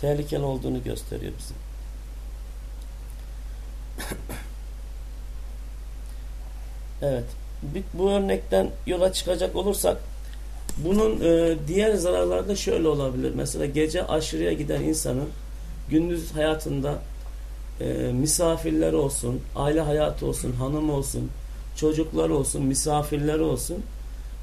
tehlikeli olduğunu gösteriyor bize. evet. Bu örnekten yola çıkacak olursak bunun e, diğer zararları da şöyle olabilir. Mesela gece aşırıya giden insanın gündüz hayatında e, misafirleri olsun, aile hayatı olsun, hanım olsun, çocuklar olsun, misafirleri olsun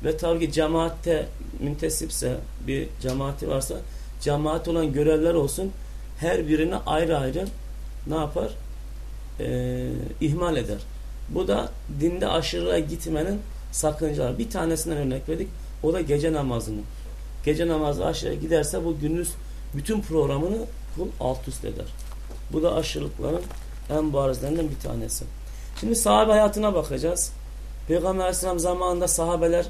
ve tabii ki cemaatte müntesipse bir cemaati varsa cemaat olan görevler olsun her birine ayrı ayrı ne yapar? E, ihmal eder. Bu da dinde aşırıya gitmenin sakıncaları. Bir tanesinden örnek verdik. O da gece namazını. Gece namazı aşırıya giderse bu gündüz bütün programını kul alt üst eder. Bu da aşırılıkların en barizlerinden bir tanesi. Şimdi sahabe hayatına bakacağız. Peygamber Aleyhisselam zamanında sahabeler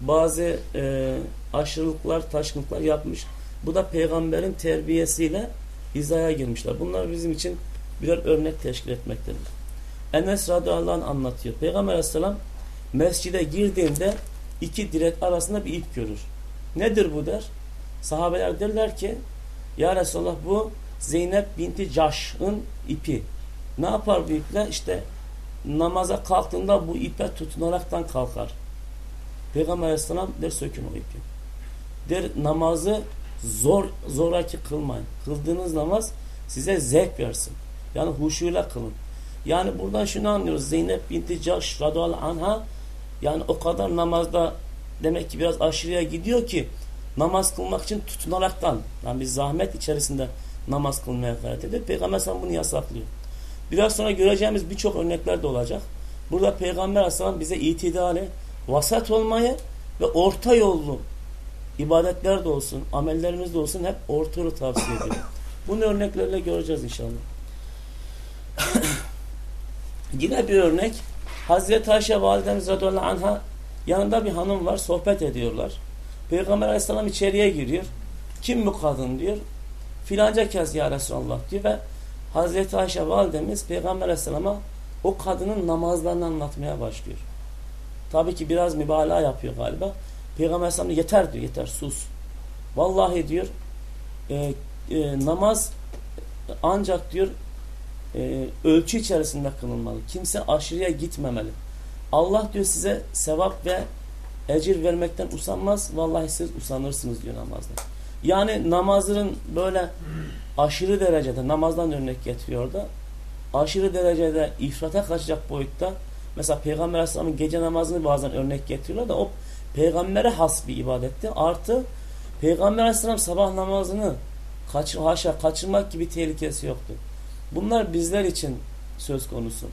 bazı e, aşırılıklar, taşkınlıklar yapmış. Bu da peygamberin terbiyesiyle hizaya girmişler. Bunlar bizim için birer örnek teşkil etmektedir. Enes radıyallahu anh anlatıyor. Peygamber aleyhisselam mescide girdiğinde iki direk arasında bir ip görür. Nedir bu der? Sahabeler derler ki Ya Resulallah bu Zeynep binti Caş'ın ipi. Ne yapar bu iple? İşte namaza kalktığında bu ipe tutunaraktan kalkar. Peygamber aleyhisselam der sökün o ipi. Der namazı zor zoraki kılmayın. Kıldığınız namaz size zevk versin. Yani huşuyla kılın. Yani buradan şunu anlıyoruz. Zeynep binti Caş radıyallahu anha yani o kadar namazda demek ki biraz aşırıya gidiyor ki namaz kılmak için tutunaraktan yani bir zahmet içerisinde namaz kılmaya gayret ediyor. Peygamber sen bunu yasaklıyor. Biraz sonra göreceğimiz birçok örnekler de olacak. Burada Peygamber Aleyhisselam bize itidali, vasat olmayı ve orta yollu ibadetler de olsun, amellerimiz de olsun hep orta yolu tavsiye ediyor. Bunu örneklerle göreceğiz inşallah. Yine bir örnek Hazreti Ayşe validemiz radıyallahu anh'a yanında bir hanım var sohbet ediyorlar. Peygamber aleyhisselam içeriye giriyor. Kim bu kadın diyor. Filanca kez ya Resulallah diyor ve Hazreti Ayşe validemiz Peygamber aleyhisselama o kadının namazlarını anlatmaya başlıyor. Tabii ki biraz mübalağa yapıyor galiba. Peygamber aleyhisselam yeter diyor yeter sus. Vallahi diyor e, e, namaz ancak diyor e, ölçü içerisinde kılınmalı. Kimse aşırıya gitmemeli. Allah diyor size sevap ve ecir vermekten usanmaz. Vallahi siz usanırsınız diyor namazda. Yani namazın böyle aşırı derecede namazdan örnek getiriyor da aşırı derecede ifrata kaçacak boyutta mesela Peygamber Aleyhisselam'ın gece namazını bazen örnek getiriyorlar da o peygambere has bir ibadetti. Artı Peygamber Aleyhisselam sabah namazını kaçır, haşa kaçırmak gibi tehlikesi yoktu. Bunlar bizler için söz konusu.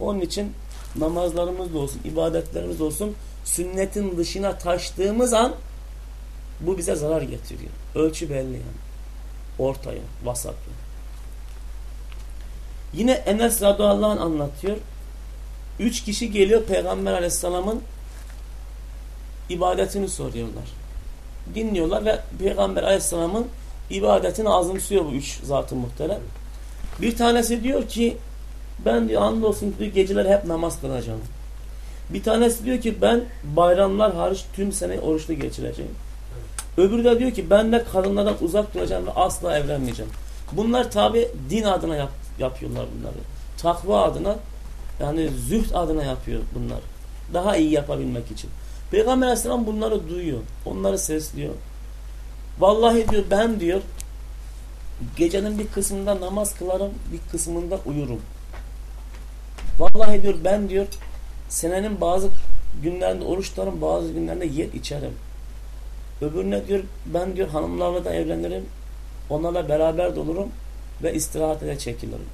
Onun için namazlarımız da olsun, ibadetlerimiz de olsun sünnetin dışına taştığımız an bu bize zarar getiriyor. Ölçü belli yani. Ortaya, vasatlı. Yine Enes radıyallahu anlatıyor. Üç kişi geliyor Peygamber aleyhisselamın ibadetini soruyorlar. Dinliyorlar ve Peygamber aleyhisselamın ibadetini azımsıyor bu üç zatı muhterem. Bir tanesi diyor ki ben diyor andolsun diyor geceler hep namaz kılacağım. Bir tanesi diyor ki ben bayramlar hariç tüm sene oruçlu geçireceğim. Öbürü de diyor ki ben de kadınlardan uzak duracağım ve asla evlenmeyeceğim. Bunlar tabi din adına yap, yapıyorlar bunları. Takva adına yani zühd adına yapıyor bunlar. Daha iyi yapabilmek için. Peygamber Aleyhisselam bunları duyuyor. Onları sesliyor. Vallahi diyor ben diyor gecenin bir kısmında namaz kılarım, bir kısmında uyurum. Vallahi diyor ben diyor senenin bazı günlerinde oruç tutarım, bazı günlerinde yer içerim. Öbürüne diyor ben diyor hanımlarla da evlenirim, onlarla beraber de olurum ve istirahatine çekilirim.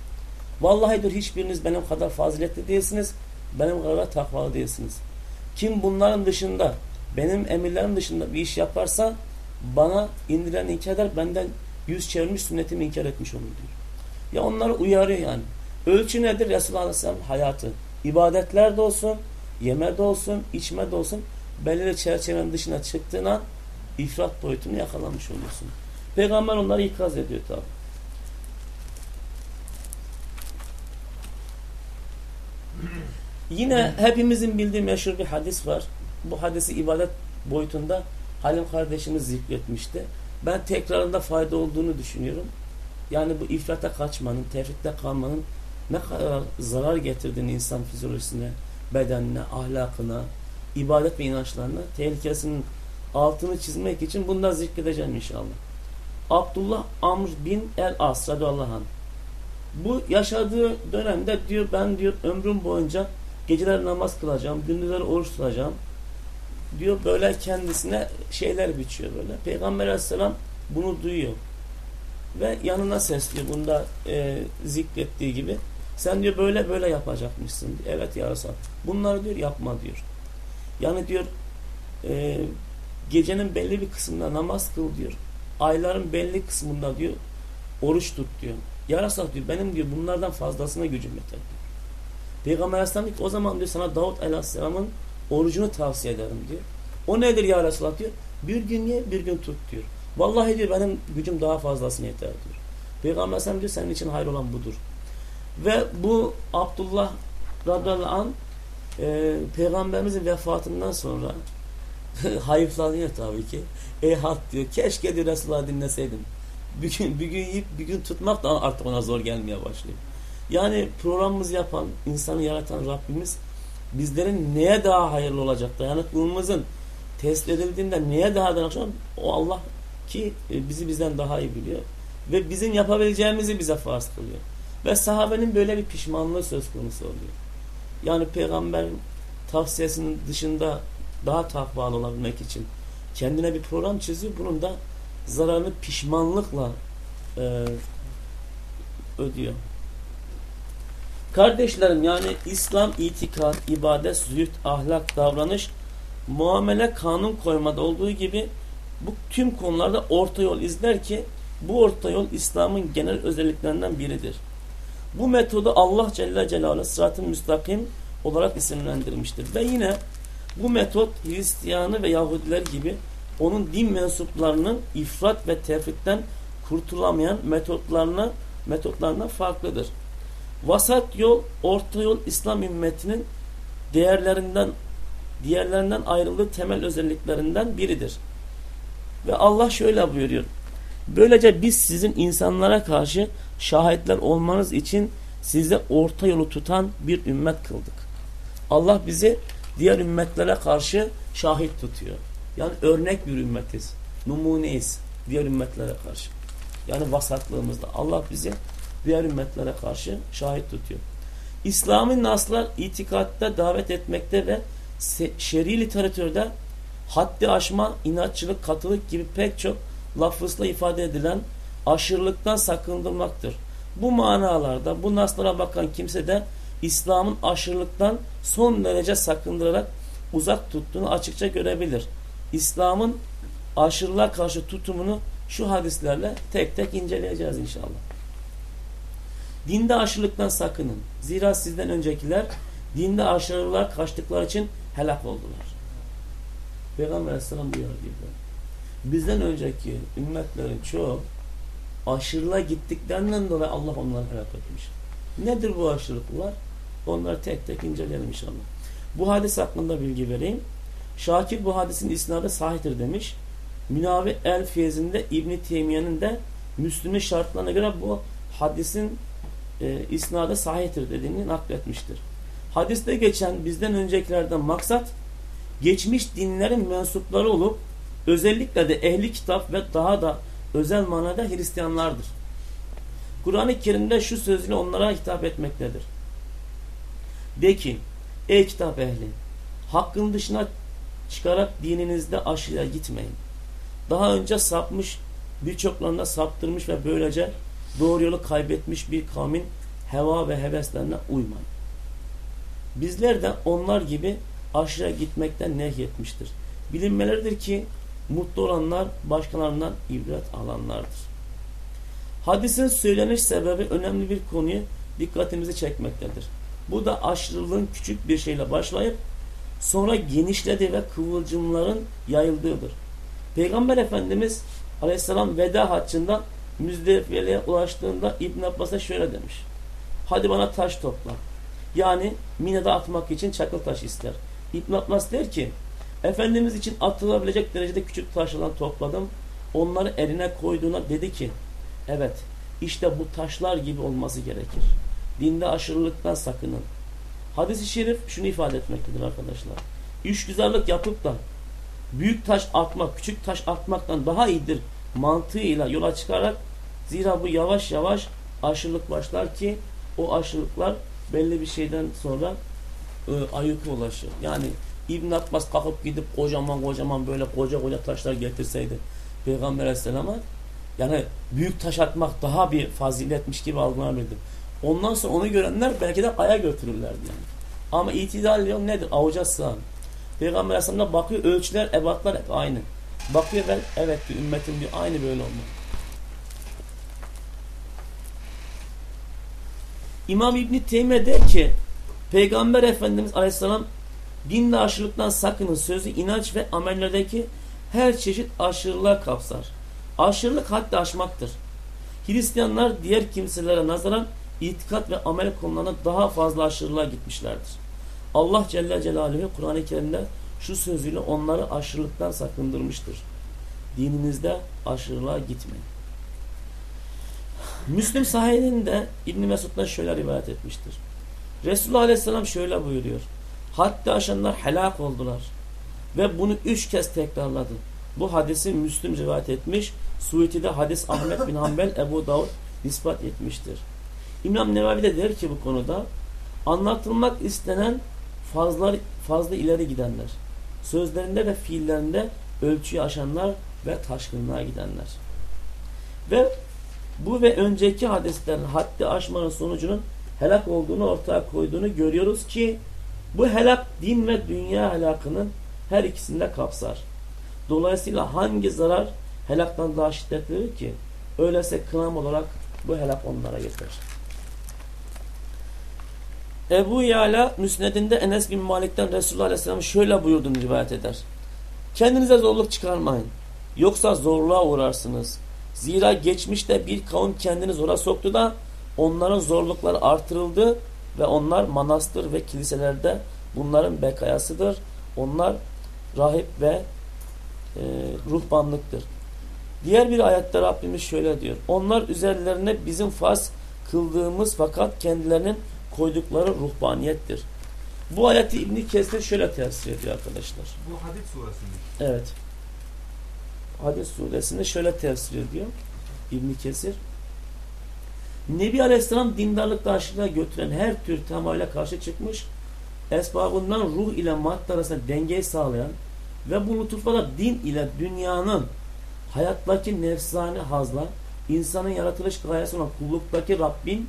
Vallahi diyor hiçbiriniz benim kadar faziletli değilsiniz, benim kadar takvalı değilsiniz. Kim bunların dışında, benim emirlerim dışında bir iş yaparsa bana indiren inkar eder, benden yüz çevirmiş sünnetimi inkar etmiş olur diyor. Ya onları uyarıyor yani. Ölçü nedir? Resulullah Aleyhisselam hayatı. İbadetlerde olsun, yemede olsun, içmede olsun belirli çerçevenin dışına çıktığına ifrat boyutunu yakalamış oluyorsun. Peygamber onları ikaz ediyor tabi. Yine hepimizin bildiği meşhur bir hadis var. Bu hadisi ibadet boyutunda Halim kardeşimiz zikretmişti. Ben tekrarında fayda olduğunu düşünüyorum. Yani bu ifrata kaçmanın, tefritte kalmanın ne kadar zarar getirdiğini insan fizyolojisine, bedenine, ahlakına, ibadet ve inançlarına tehlikesinin altını çizmek için bundan zikredeceğim inşallah. Abdullah Amr bin El As radıyallahu anh. Bu yaşadığı dönemde diyor ben diyor ömrüm boyunca geceler namaz kılacağım, gündüzleri oruç tutacağım. Diyor böyle kendisine şeyler biçiyor böyle. Peygamber aleyhisselam bunu duyuyor. Ve yanına sesliyor bunda e, zikrettiği gibi. Sen diyor böyle böyle yapacakmışsın. Evet ya Resulallah. Bunları diyor yapma diyor. Yani diyor e, gecenin belli bir kısmında namaz kıl diyor. Ayların belli kısmında diyor oruç tut diyor. Ya Resulallah diyor benim diyor bunlardan fazlasına gücüm yeter diyor. Peygamber Aleyhisselam diyor ki o zaman diyor sana Davut Aleyhisselam'ın orucunu tavsiye ederim diyor. O nedir ya Resulallah diyor. Bir gün ye bir gün tut diyor. Vallahi diyor benim gücüm daha fazlasına yeter diyor. Peygamber Aleyhisselam diyor senin için hayır olan budur. Ve bu Abdullah radıyallahu anh e, peygamberimizin vefatından sonra hayıflanıyor tabii ki. Ey hat diyor keşke diyor Resulullah dinleseydim. Bir gün, bir gün yiyip bir gün tutmak da artık ona zor gelmeye başlıyor. Yani programımızı yapan, insanı yaratan Rabbimiz bizlerin neye daha hayırlı olacak dayanıklılığımızın test edildiğinde neye daha dayanacak o Allah ki e, bizi bizden daha iyi biliyor. Ve bizim yapabileceğimizi bize farz kılıyor. Ve sahabenin böyle bir pişmanlığı söz konusu oluyor. Yani peygamberin tavsiyesinin dışında daha takvalı olabilmek için kendine bir program çiziyor. Bunun da zararını pişmanlıkla e, ödüyor. Kardeşlerim yani İslam itikat, ibadet, zühd, ahlak, davranış, muamele, kanun koymada olduğu gibi bu tüm konularda orta yol izler ki bu orta yol İslam'ın genel özelliklerinden biridir. Bu metodu Allah Celle Celaluhu sıratı müstakim olarak isimlendirmiştir. Ve yine bu metot Hristiyanı ve Yahudiler gibi onun din mensuplarının ifrat ve tefritten kurtulamayan metotlarına metotlarına farklıdır. Vasat yol, orta yol İslam ümmetinin değerlerinden diğerlerinden ayrıldığı temel özelliklerinden biridir. Ve Allah şöyle buyuruyor. Böylece biz sizin insanlara karşı şahitler olmanız için size orta yolu tutan bir ümmet kıldık. Allah bizi diğer ümmetlere karşı şahit tutuyor. Yani örnek bir ümmetiz. Numuneyiz diğer ümmetlere karşı. Yani vasatlığımızda Allah bizi diğer ümmetlere karşı şahit tutuyor. İslam'ın naslar itikatta davet etmekte ve şer'i literatürde haddi aşma, inatçılık, katılık gibi pek çok lafızla ifade edilen aşırılıktan sakındırmaktır. Bu manalarda bu naslara bakan kimse de İslam'ın aşırılıktan son derece sakındırarak uzak tuttuğunu açıkça görebilir. İslam'ın aşırılığa karşı tutumunu şu hadislerle tek tek inceleyeceğiz inşallah. Dinde aşırılıktan sakının. Zira sizden öncekiler dinde aşırılığa kaçtıkları için helak oldular. Peygamber Aleyhisselam diyor gibi. Bizden önceki ümmetlerin çoğu aşırılığa gittiklerinden dolayı Allah onları helak etmiş. Nedir bu aşırılıklar? Onları tek tek inceleyelim inşallah. Bu hadis hakkında bilgi vereyim. Şakir bu hadisin isnadı sahihtir demiş. Münavi el fiyezinde İbn Teymiye'nin de Müslüm'ün şartlarına göre bu hadisin e, isnadı sahihtir dediğini nakletmiştir. Hadiste geçen bizden öncekilerden maksat geçmiş dinlerin mensupları olup özellikle de ehli kitap ve daha da özel manada Hristiyanlardır. Kur'an-ı Kerim'de şu sözle onlara hitap etmektedir. De ki, ey kitap ehli, hakkın dışına çıkarak dininizde aşırıya gitmeyin. Daha önce sapmış, birçoklarında saptırmış ve böylece doğru yolu kaybetmiş bir kavmin heva ve heveslerine uymayın. Bizler de onlar gibi aşırıya gitmekten nehyetmiştir. Bilinmeleridir ki mutlu olanlar başkalarından ibret alanlardır. Hadisin söyleniş sebebi önemli bir konuyu dikkatimizi çekmektedir. Bu da aşırılığın küçük bir şeyle başlayıp sonra genişledi ve kıvılcımların yayıldığıdır. Peygamber Efendimiz Aleyhisselam veda haccında Müzdelife'ye ulaştığında İbn Abbas'a şöyle demiş. Hadi bana taş topla. Yani Mine'de atmak için çakıl taş ister. İbn Abbas der ki Efendimiz için atılabilecek derecede küçük taşlardan topladım. onları eline koyduğuna dedi ki evet işte bu taşlar gibi olması gerekir. Dinde aşırılıktan sakının. Hadis-i şerif şunu ifade etmektedir arkadaşlar. İşgüzarlık yapıp da büyük taş atmak, küçük taş atmaktan daha iyidir mantığıyla yola çıkarak zira bu yavaş yavaş aşırılık başlar ki o aşırılıklar belli bir şeyden sonra e, ayyuka ulaşır. Yani İbn Abbas kalkıp gidip kocaman kocaman böyle koca koca taşlar getirseydi Peygamber Aleyhisselam'a yani büyük taş atmak daha bir faziletmiş gibi algılanabilirdi. Ondan sonra onu görenler belki de aya götürürlerdi yani. Ama itidal yol nedir? Avuca sığan. Peygamber Aleyhisselam'da bakıyor ölçüler, ebatlar hep aynı. Bakıyor ben evet diyor ümmetim diyor aynı böyle olmalı. İmam İbni Teymiye der ki Peygamber Efendimiz Aleyhisselam dinde aşırılıktan sakının sözü inanç ve amellerdeki her çeşit aşırılığa kapsar. Aşırılık haddi aşmaktır. Hristiyanlar diğer kimselere nazaran itikat ve amel konularına daha fazla aşırılığa gitmişlerdir. Allah Celle Celaluhu Kur'an-ı Kerim'de şu sözüyle onları aşırılıktan sakındırmıştır. Dininizde aşırılığa gitmeyin. Müslim sahibinde İbn Mesud'dan şöyle rivayet etmiştir. Resulullah Aleyhisselam şöyle buyuruyor. Hatta aşanlar helak oldular. Ve bunu üç kez tekrarladı. Bu hadisi Müslüm rivayet etmiş. Suiti'de hadis Ahmet bin Hanbel Ebu Davud ispat etmiştir. İmam Nevavi de der ki bu konuda anlatılmak istenen fazla, fazla ileri gidenler. Sözlerinde ve fiillerinde ölçüyü aşanlar ve taşkınlığa gidenler. Ve bu ve önceki hadislerin haddi aşmanın sonucunun helak olduğunu ortaya koyduğunu görüyoruz ki bu helak din ve dünya helakının her ikisinde kapsar. Dolayısıyla hangi zarar helaktan daha şiddetlidir ki? Öyleyse kınam olarak bu helak onlara yeter. Ebu Yala Müsned'inde Enes bin Malik'ten Resulullah Aleyhisselam şöyle buyurduğunu rivayet eder. Kendinize zorluk çıkarmayın. Yoksa zorluğa uğrarsınız. Zira geçmişte bir kavim kendini zora soktu da onların zorlukları artırıldı ve onlar manastır ve kiliselerde bunların bekayasıdır. Onlar rahip ve e, ruhbanlıktır. Diğer bir ayette Rabbimiz şöyle diyor. Onlar üzerlerine bizim farz kıldığımız fakat kendilerinin koydukları ruhbaniyettir. Bu ayeti İbn Kesir şöyle tefsir ediyor arkadaşlar. Bu Hadid suresinde. Evet. Hadis suresinde şöyle tefsir ediyor İbn Kesir. Nebi Aleyhisselam dindarlık karşılığa götüren her tür tamayla karşı çıkmış, esbabından ruh ile madde arasında dengeyi sağlayan ve bu lütufla din ile dünyanın hayattaki nefsani hazla, insanın yaratılış gayesi olan kulluktaki Rabbin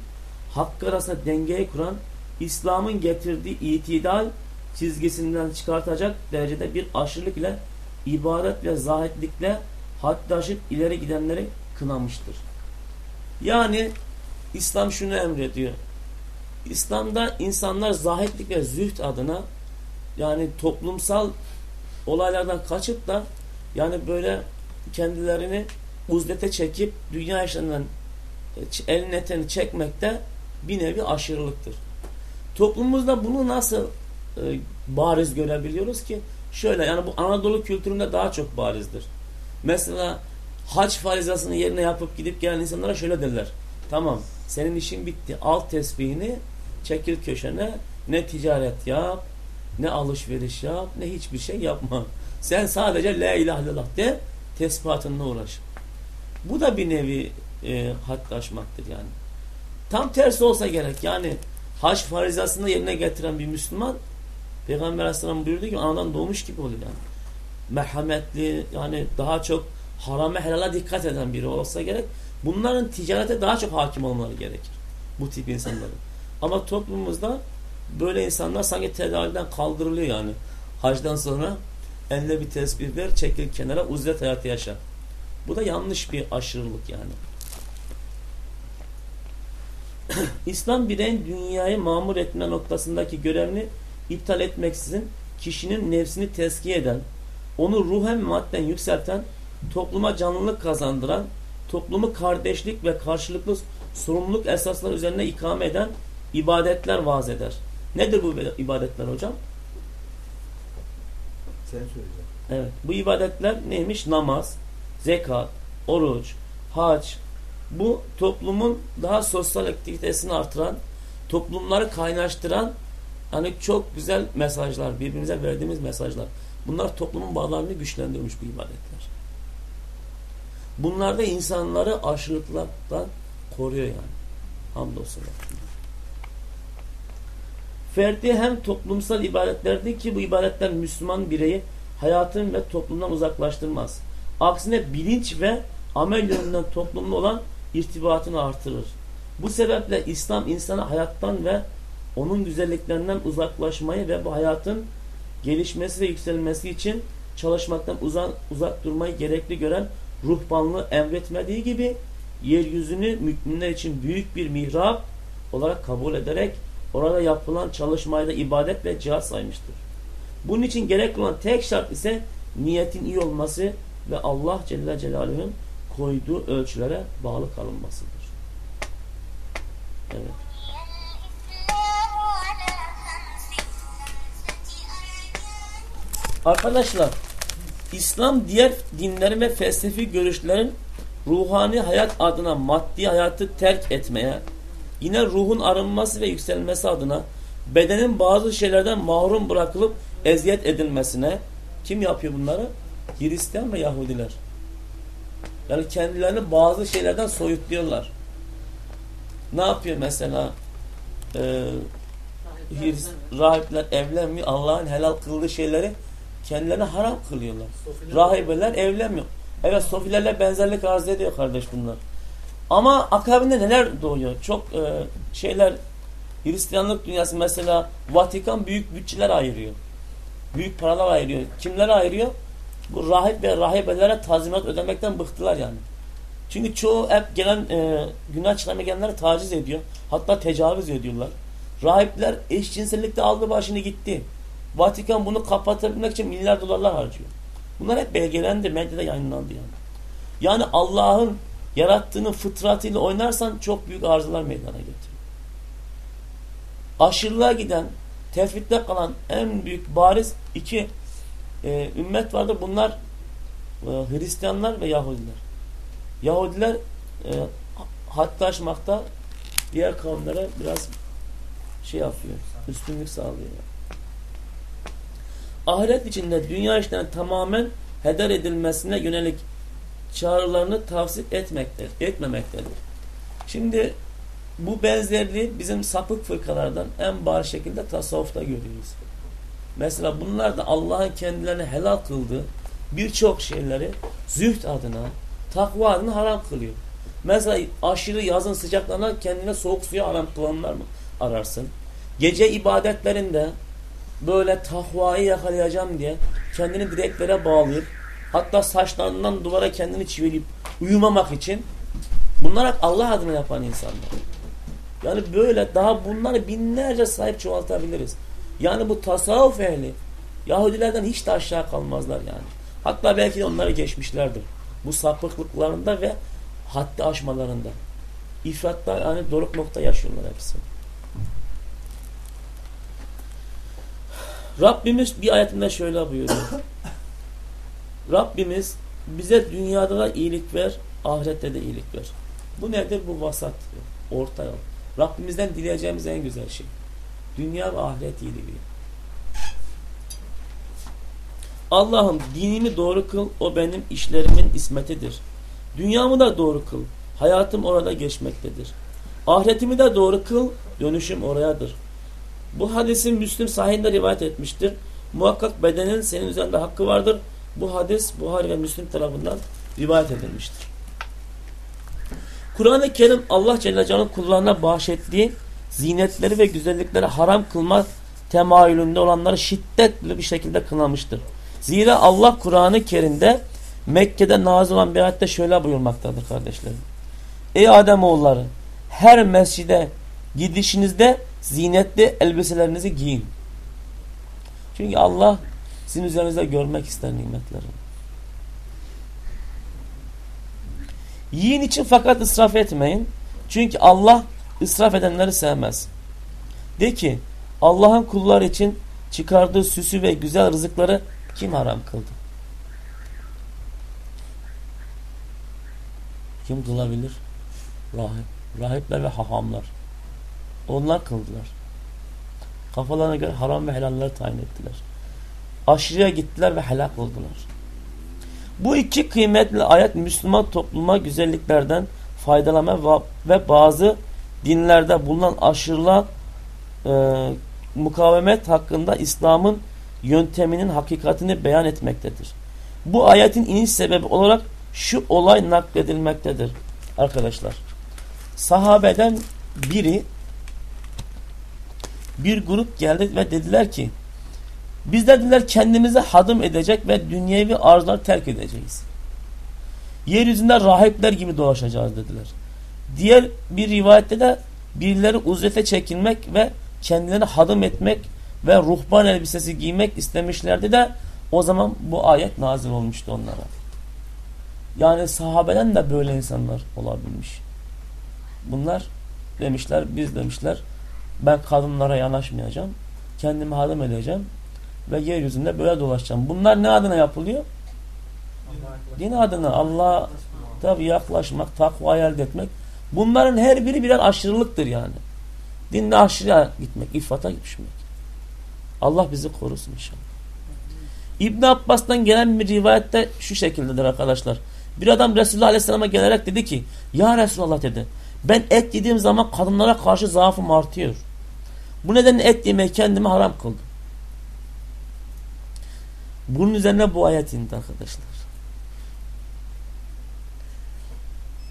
hakkı arasında dengeyi kuran, İslam'ın getirdiği itidal çizgisinden çıkartacak derecede bir aşırılık ile ibadet ve zahitlikle haddi aşıp ileri gidenleri kınamıştır. Yani İslam şunu emrediyor. İslam'da insanlar zahitlik ve züht adına yani toplumsal olaylardan kaçıp da yani böyle kendilerini uzdete çekip dünya işlerinden elin eteni çekmekte bir nevi aşırılıktır. Toplumumuzda bunu nasıl e, bariz görebiliyoruz ki? Şöyle yani bu Anadolu kültüründe daha çok barizdir. Mesela hac farizasını yerine yapıp gidip gelen insanlara şöyle derler. Tamam senin işin bitti. Al tesbihini çekil köşene ne ticaret yap ne alışveriş yap ne hiçbir şey yapma. Sen sadece la ilahe illallah de tesbihatınla uğraş. Bu da bir nevi e, haddaşmaktır yani. Tam tersi olsa gerek. Yani hac farizasını yerine getiren bir Müslüman Peygamber Aleyhisselam buyurdu ki anadan doğmuş gibi oluyor yani. Merhametli yani daha çok harame helala dikkat eden biri olsa gerek. Bunların ticarete daha çok hakim olmaları gerekir. Bu tip insanların. Ama toplumumuzda böyle insanlar sanki tedaviden kaldırılıyor yani. Hacdan sonra eline bir tesbih ver, çekil kenara, uzlet hayatı yaşa. Bu da yanlış bir aşırılık yani. İslam bireyin dünyayı mamur etme noktasındaki görevini iptal etmeksizin kişinin nefsini teskiye eden, onu ruhen madden yükselten, topluma canlılık kazandıran, toplumu kardeşlik ve karşılıklı sorumluluk esasları üzerine ikame eden ibadetler vaaz eder. Nedir bu ibadetler hocam? Sen söyleyeceksin. Evet. Bu ibadetler neymiş? Namaz, zekat, oruç, hac bu toplumun daha sosyal aktivitesini artıran, toplumları kaynaştıran hani çok güzel mesajlar, birbirimize verdiğimiz mesajlar. Bunlar toplumun bağlarını güçlendirmiş bu ibadetler. Bunlar da insanları aşırılıklardan koruyor yani. Hamdolsun. Ferdi hem toplumsal ibadetlerdi ki bu ibadetler Müslüman bireyi hayatın ve toplumdan uzaklaştırmaz. Aksine bilinç ve amel yönünden toplumla olan irtibatını artırır. Bu sebeple İslam insana hayattan ve onun güzelliklerinden uzaklaşmayı ve bu hayatın gelişmesi ve yükselmesi için çalışmaktan uzak, uzak durmayı gerekli gören ruhbanlığı emretmediği gibi yeryüzünü müminler için büyük bir mihrap olarak kabul ederek orada yapılan çalışmayı da ibadet ve cihat saymıştır. Bunun için gerekli olan tek şart ise niyetin iyi olması ve Allah Celle Celaluhu'nun koyduğu ölçülere bağlı kalınmasıdır. Evet. Arkadaşlar İslam diğer dinlerin ve felsefi görüşlerin ruhani hayat adına maddi hayatı terk etmeye, yine ruhun arınması ve yükselmesi adına bedenin bazı şeylerden mahrum bırakılıp eziyet edilmesine kim yapıyor bunları? Hristiyan ve Yahudiler. Yani kendilerini bazı şeylerden soyutluyorlar. Ne yapıyor mesela? Ee, rahipler evlenmiyor. Allah'ın helal kıldığı şeyleri kendilerine haram kılıyorlar. Sofiler Rahibeler evlenmiyor. Evet sofilerle benzerlik arz ediyor kardeş bunlar. Ama akabinde neler doğuyor? Çok e, şeyler Hristiyanlık dünyası mesela Vatikan büyük bütçeler ayırıyor. Büyük paralar ayırıyor. Kimlere ayırıyor? Bu rahip ve rahibelere tazminat ödemekten bıktılar yani. Çünkü çoğu hep gelen e, günah çıkarmaya gelenleri taciz ediyor. Hatta tecavüz ediyorlar. Rahipler eşcinsellikte aldı başını gitti. Vatikan bunu kapatabilmek için milyar dolarlar harcıyor. Bunlar hep belgelendi, medyada yayınlandı yani. Yani Allah'ın yarattığının fıtratıyla oynarsan çok büyük arızalar meydana getiriyor. Aşırılığa giden, tefritte kalan en büyük bariz iki e, ümmet vardır. Bunlar e, Hristiyanlar ve Yahudiler. Yahudiler e, hatta aşmakta diğer kavimlere biraz şey yapıyor, üstünlük sağlıyor. Ahiret içinde dünya işlerinin tamamen heder edilmesine yönelik çağrılarını tavsiye etmektedir, etmemektedir. Şimdi bu benzerliği bizim sapık fırkalardan en bariz şekilde tasavvufta görüyoruz. Mesela bunlar da Allah'ın kendilerine helal kıldığı birçok şeyleri zühd adına, takva adına haram kılıyor. Mesela aşırı yazın sıcaklarına kendine soğuk suya haram kılanlar mı ararsın? Gece ibadetlerinde böyle takvayı yakalayacağım diye kendini direklere bağlayıp hatta saçlarından duvara kendini çivileyip uyumamak için bunlar Allah adına yapan insanlar. Yani böyle daha bunları binlerce sahip çoğaltabiliriz. Yani bu tasavvuf ehli Yahudilerden hiç de aşağı kalmazlar yani. Hatta belki de onları geçmişlerdir. Bu sapıklıklarında ve haddi aşmalarında. İfratta yani doruk nokta yaşıyorlar hepsi. Rabbimiz bir ayetinde şöyle buyuruyor. Rabbimiz bize dünyada da iyilik ver, ahirette de iyilik ver. Bu nedir? Bu vasat, orta yol. Rabbimizden dileyeceğimiz en güzel şey. Dünya ve ahiret iyiliği. Allah'ım dinimi doğru kıl, o benim işlerimin ismetidir. Dünyamı da doğru kıl, hayatım orada geçmektedir. Ahiretimi de doğru kıl, dönüşüm orayadır. Bu hadisin Müslim sahihinde rivayet etmiştir. Muhakkak bedenin senin üzerinde hakkı vardır. Bu hadis Buhari ve Müslim tarafından rivayet edilmiştir. Kur'an-ı Kerim Allah Celle Celle'nin kullarına bahşettiği zinetleri ve güzellikleri haram kılma temayülünde olanları şiddetli bir şekilde kınamıştır. Zira Allah Kur'an-ı Kerim'de Mekke'de nazil olan bir ayette şöyle buyurmaktadır kardeşlerim. Ey Ademoğulları her mescide gidişinizde zinetli elbiselerinizi giyin. Çünkü Allah sizin üzerinizde görmek ister nimetleri. Yiyin için fakat israf etmeyin. Çünkü Allah israf edenleri sevmez. De ki Allah'ın kullar için çıkardığı süsü ve güzel rızıkları kim haram kıldı? Kim kılabilir? Rahip. Rahipler ve hahamlar. Onlar kıldılar. Kafalarına göre haram ve helalleri tayin ettiler. Aşırıya gittiler ve helak oldular. Bu iki kıymetli ayet Müslüman topluma güzelliklerden faydalama ve bazı dinlerde bulunan aşırıla e, mukavemet hakkında İslam'ın yönteminin hakikatini beyan etmektedir. Bu ayetin iniş sebebi olarak şu olay nakledilmektedir arkadaşlar. Sahabeden biri bir grup geldi ve dediler ki biz dediler kendimizi hadım edecek ve dünyevi arzlar terk edeceğiz. Yeryüzünde rahipler gibi dolaşacağız dediler. Diğer bir rivayette de birileri uzrete çekilmek ve kendilerini hadım etmek ve ruhban elbisesi giymek istemişlerdi de o zaman bu ayet nazil olmuştu onlara. Yani sahabeden de böyle insanlar olabilmiş. Bunlar demişler, biz demişler ben kadınlara yanaşmayacağım. Kendimi hadım edeceğim. Ve yeryüzünde böyle dolaşacağım. Bunlar ne adına yapılıyor? Din adına. Allah'a tabi yaklaşmak, takva elde etmek. Bunların her biri birer aşırılıktır yani. Dinle aşırıya gitmek, ifrata gitmek. Allah bizi korusun inşallah. İbn Abbas'tan gelen bir rivayette şu şekildedir arkadaşlar. Bir adam Resulullah Aleyhisselam'a gelerek dedi ki Ya Resulullah dedi ben et yediğim zaman kadınlara karşı zaafım artıyor. Bu nedenle et yemeyi kendime haram kıldım. Bunun üzerine bu ayet indi arkadaşlar.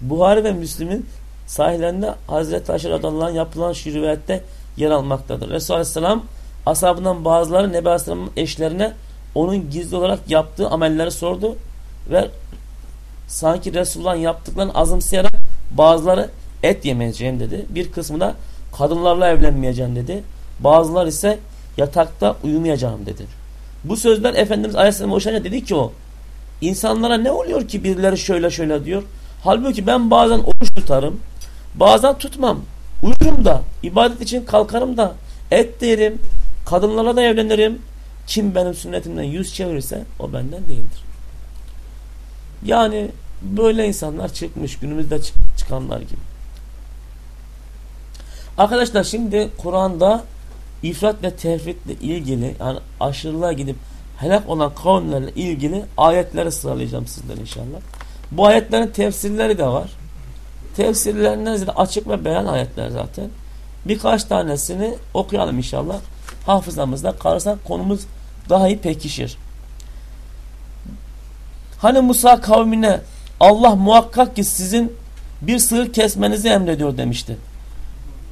Buhari ve Müslim'in sahillerinde Hazreti Ayşe radıyallahu yapılan şu rivayette yer almaktadır. Resulullah aleyhisselam ashabından bazıları Nebi aleyhisselamın eşlerine onun gizli olarak yaptığı amelleri sordu ve sanki Resulullah'ın yaptıklarını azımsayarak bazıları et yemeyeceğim dedi. Bir kısmı da kadınlarla evlenmeyeceğim dedi. Bazılar ise yatakta uyumayacağım dedi. Bu sözler Efendimiz Aleyhisselam hoşlanınca dedi ki o insanlara ne oluyor ki birileri şöyle şöyle diyor. Halbuki ben bazen oruç tutarım. Bazen tutmam. Uyurum da. ibadet için kalkarım da. Et derim. Kadınlarla da evlenirim. Kim benim sünnetimden yüz çevirirse o benden değildir. Yani böyle insanlar çıkmış. Günümüzde çıkanlar gibi. Arkadaşlar şimdi Kur'an'da ifrat ve tefritle ilgili yani aşırılığa gidip helak olan kavimlerle ilgili ayetleri sıralayacağım sizlere inşallah. Bu ayetlerin tefsirleri de var. Tefsirlerinden ziyade açık ve beyan ayetler zaten. Birkaç tanesini okuyalım inşallah. Hafızamızda kalırsa konumuz daha iyi pekişir. Hani Musa kavmine Allah muhakkak ki sizin bir sığır kesmenizi emrediyor demişti.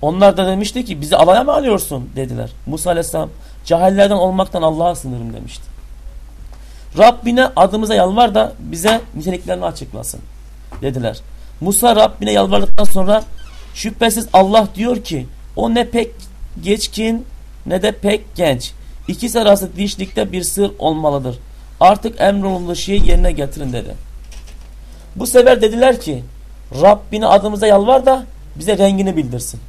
Onlar da demişti ki bizi alaya mı alıyorsun dediler. Musa aleyhisselam cahillerden olmaktan Allah'a sınırım demişti. Rabbine adımıza yalvar da bize niteliklerini açıklasın dediler. Musa Rabbine yalvardıktan sonra şüphesiz Allah diyor ki o ne pek geçkin ne de pek genç. İkisi arası dişlikte bir sır olmalıdır. Artık emrolunduğu şeyi yerine getirin dedi. Bu sefer dediler ki Rabbine adımıza yalvar da bize rengini bildirsin.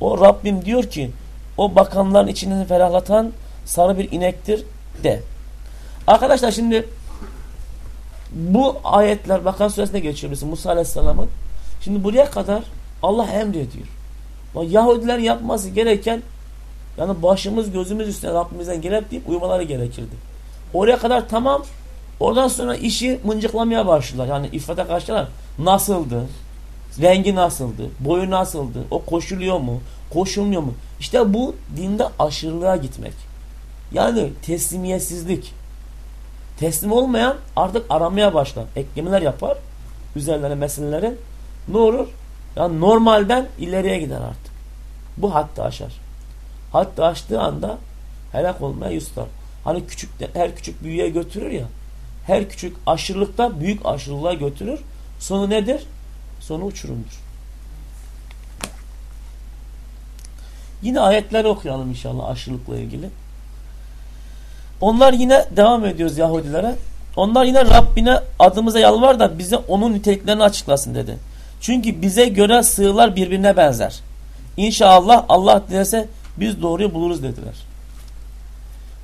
O Rabbim diyor ki o bakanların içini ferahlatan sarı bir inektir de. Arkadaşlar şimdi bu ayetler Bakan suresinde geçiyor bizim Musa Aleyhisselam'ın. Şimdi buraya kadar Allah emrediyor. Yahudiler yapması gereken yani başımız gözümüz üstüne Rabbimizden gelip deyip uyumaları gerekirdi. Oraya kadar tamam. Oradan sonra işi mıncıklamaya başladılar. Yani ifrata karşılar. Nasıldı? Rengi nasıldı? Boyu nasıldı? O koşuluyor mu? Koşulmuyor mu? İşte bu dinde aşırılığa gitmek. Yani teslimiyetsizlik. Teslim olmayan artık aramaya başlar. Eklemeler yapar. Üzerlerine meselelerin. Ne olur? Yani normalden ileriye gider artık. Bu hatta aşar. Hatta aştığı anda helak olmaya yüz. Hani küçük her küçük büyüye götürür ya. Her küçük aşırılıkta büyük aşırılığa götürür. Sonu nedir? Sonu uçurumdur. Yine ayetleri okuyalım inşallah aşırılıkla ilgili. Onlar yine devam ediyoruz Yahudilere. Onlar yine Rabbine adımıza yalvar da bize onun niteliklerini açıklasın dedi. Çünkü bize göre sığırlar birbirine benzer. İnşallah Allah dilerse biz doğruyu buluruz dediler.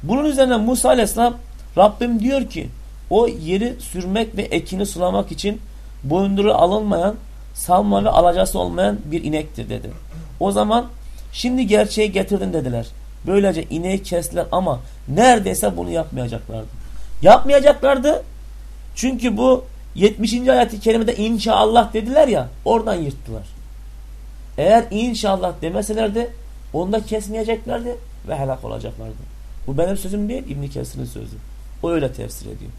Bunun üzerine Musa aleyhisselam Rabbim diyor ki o yeri sürmek ve ekini sulamak için boyunduru alınmayan, salma ve alacası olmayan bir inektir dedi. O zaman şimdi gerçeği getirdin dediler. Böylece ineği kestiler ama neredeyse bunu yapmayacaklardı. Yapmayacaklardı çünkü bu 70. ayet-i kerimede inşallah dediler ya oradan yırttılar. Eğer inşallah demeselerdi onu da kesmeyeceklerdi ve helak olacaklardı. Bu benim sözüm değil İbn Kesir'in sözü. O öyle tefsir ediyor.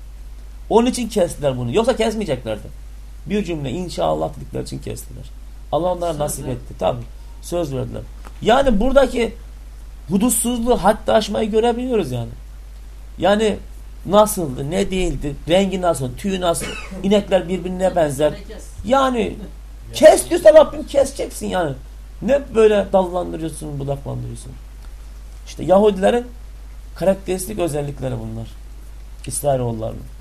Onun için kestiler bunu. Yoksa kesmeyeceklerdi. Bir cümle inşallah dedikleri için kestiler. Allah onlara söz nasip etti. Tabi. Söz verdiler. Yani buradaki hudutsuzluğu hatta aşmayı görebiliyoruz yani. Yani nasıldı, ne değildi, rengi nasıl, tüyü nasıl, inekler birbirine benzer. Yani kes diyorsa Rabbim keseceksin yani. Ne böyle dallandırıyorsun, budaklandırıyorsun. İşte Yahudilerin karakteristik özellikleri bunlar. İsrailoğullarının.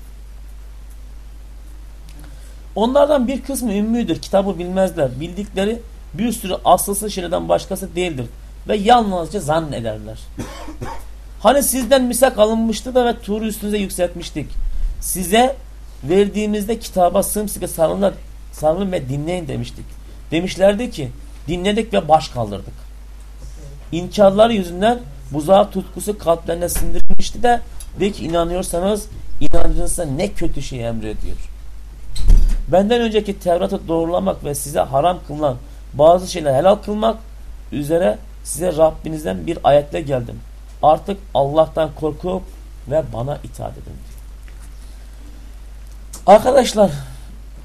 Onlardan bir kısmı ümmüdür. Kitabı bilmezler. Bildikleri bir sürü asılsız şeylerden başkası değildir. Ve yalnızca zannederler. hani sizden misak alınmıştı da ve Tuğru üstünüze yükseltmiştik. Size verdiğimizde kitaba sımsıkı sarılın, sarılın ve dinleyin demiştik. Demişlerdi ki dinledik ve baş kaldırdık. İnkarlar yüzünden buzağı tutkusu kalplerine sindirilmişti de de ki inanıyorsanız inancınızda ne kötü şey emrediyor. Benden önceki Tevrat'ı doğrulamak ve size haram kılınan bazı şeyler helal kılmak üzere size Rabbinizden bir ayetle geldim. Artık Allah'tan korkup ve bana itaat edin. Arkadaşlar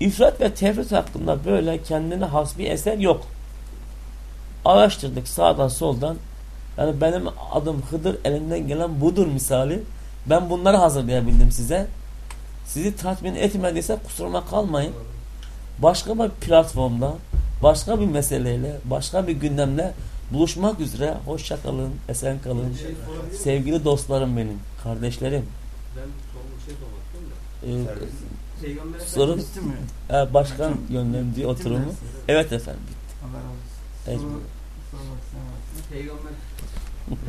ifrat ve tefrit hakkında böyle kendine has bir eser yok. Araştırdık sağdan soldan. Yani benim adım Hıdır elinden gelen budur misali. Ben bunları hazırlayabildim size. Sizi tatmin etmediyse kusuruma kalmayın. Başka bir platformda, başka bir meseleyle, başka bir gündemle buluşmak üzere. Hoşça kalın, esen kalın. Şey Sevgili dostlarım benim, kardeşlerim. Ben şey sormak Peygamber bitti mi? Başkan yönlendiği oturumu. Evet efendim bitti. Peygamber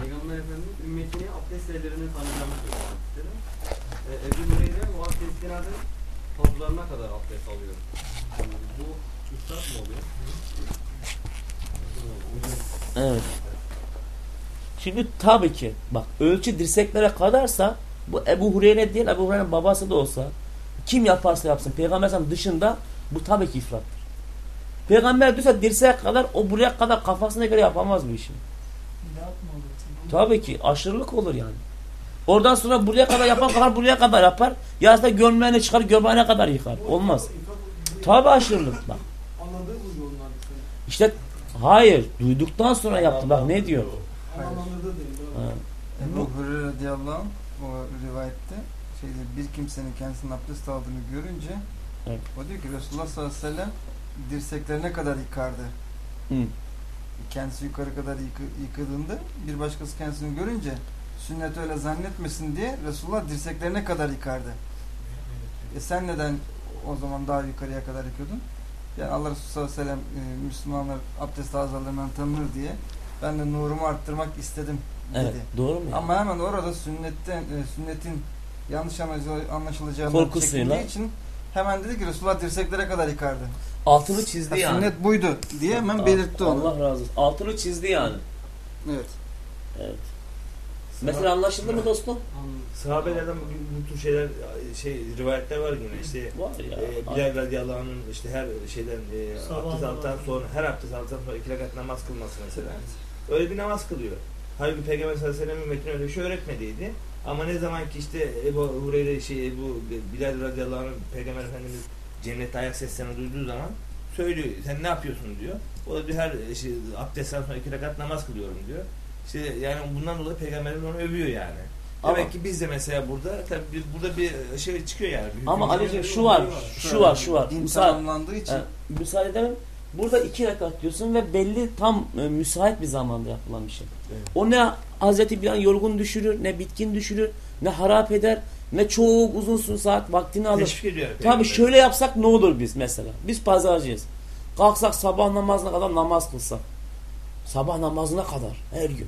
Peygamber Efendimiz ümmetini abdest ellerini tanıyacağını söylüyor. E, Ebu Hureyre o abdestlerden fazlalarına kadar abdest alıyor. Bu üstad mı oluyor? Evet. Şimdi tabii ki bak ölçü dirseklere kadarsa bu Ebu Hureyre değil Ebu Hureyre'nin babası da olsa kim yaparsa yapsın Peygamber dışında bu tabii ki ifrattır. Peygamber diyorsa dirseğe kadar o buraya kadar kafasına göre yapamaz bu işi. Tabii ki aşırılık olur yani. Oradan sonra buraya kadar yapan kadar buraya kadar yapar. Yazda gömleğini çıkar göbeğine kadar yıkar. Olmaz. Tabii aşırılık bak. İşte hayır. Duyduktan sonra yaptı. Bak ne diyor. Ebu Hureyre radıyallahu anh o rivayette şeyde bir kimsenin kendisinin abdest aldığını görünce evet. o diyor ki Resulullah sallallahu aleyhi ve sellem dirseklerine kadar yıkardı. Hı. Kendisi yukarı kadar yıkı, yıkadığında bir başkası kendisini görünce sünnet öyle zannetmesin diye Resulullah dirseklerine kadar yıkardı. E sen neden o zaman daha yukarıya kadar yıkıyordun? Yani Allah Resulü sallallahu aleyhi ve sellem e, Müslümanlar abdest azalarından tanınır diye ben de nurumu arttırmak istedim dedi. Evet, doğru mu? Ama hemen orada sünnetten e, sünnetin yanlış anlaşılacağını çekindiği için hemen dedi ki Resulullah dirseklere kadar yıkardı. Altını çizdi yani. Sünnet buydu diye hemen belirtti onu. Allah razı olsun. Altını çizdi yani. Evet. Evet. Mesela anlaşıldı mı dostum? Sahabelerden bu, bu tür şeyler şey rivayetler var yine işte var ya. E, Bilal radıyallahu anh'ın işte her şeyden e, abdest aldıktan sonra her abdest aldıktan sonra iki rekat namaz kılması mesela. Öyle bir namaz kılıyor. Halbuki Peygamber sallallahu aleyhi ve sellem'in metni öyle bir şey öğretmediydi. Ama ne zaman ki işte Ebu Hureyre şey bu Bilal radıyallahu anh Peygamber Efendimiz cennette ayak seslerini duyduğu zaman söylüyor. Sen ne yapıyorsun diyor. O da bir her şey, abdestten sonra iki rekat namaz kılıyorum diyor. İşte yani bundan dolayı peygamberimiz onu övüyor yani. Ama, Demek ki biz de mesela burada tabii bir, burada bir şey çıkıyor yani. Bir ama Ali'ciğim şu var, şu var, şu var. Din tamamlandığı için. E, müsaade edemem. Burada iki rekat diyorsun ve belli tam e, müsait bir zamanda yapılan bir şey. Evet. O ne Hazreti bir an yorgun düşürür, ne bitkin düşürür, ne harap eder, ne çok uzun saat vaktini alır. Teşvik ediyor. Tabii şöyle yapsak ne olur biz mesela? Biz pazarcıyız. Kalksak sabah namazına kadar namaz kılsak. Sabah namazına kadar her gün.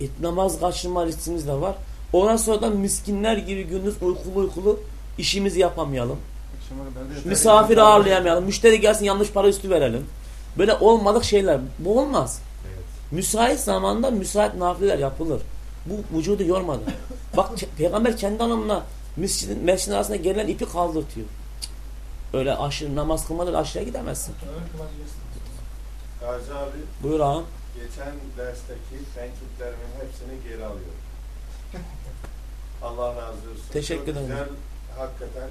Et namaz kaçırma riskimiz de var. Ondan sonra da miskinler gibi gündüz uykulu uykulu işimizi yapamayalım. Misafir ağırlayamayalım. Müşteri gelsin yanlış para üstü verelim. Böyle olmadık şeyler. Bu olmaz. Evet. Müsait zamanda müsait nafileler yapılır. Bu vücudu yormadı. Bak Pe- peygamber kendi hanımına mescidin, mescidin arasında gelen ipi kaldırtıyor. Öyle aşırı namaz kılmadan aşırıya gidemezsin. Gazi abi Buyur ağam. geçen dersteki tenkitlerimin hepsini geri alıyorum. Allah razı olsun. Teşekkür Çok ederim. Güzel, hakikaten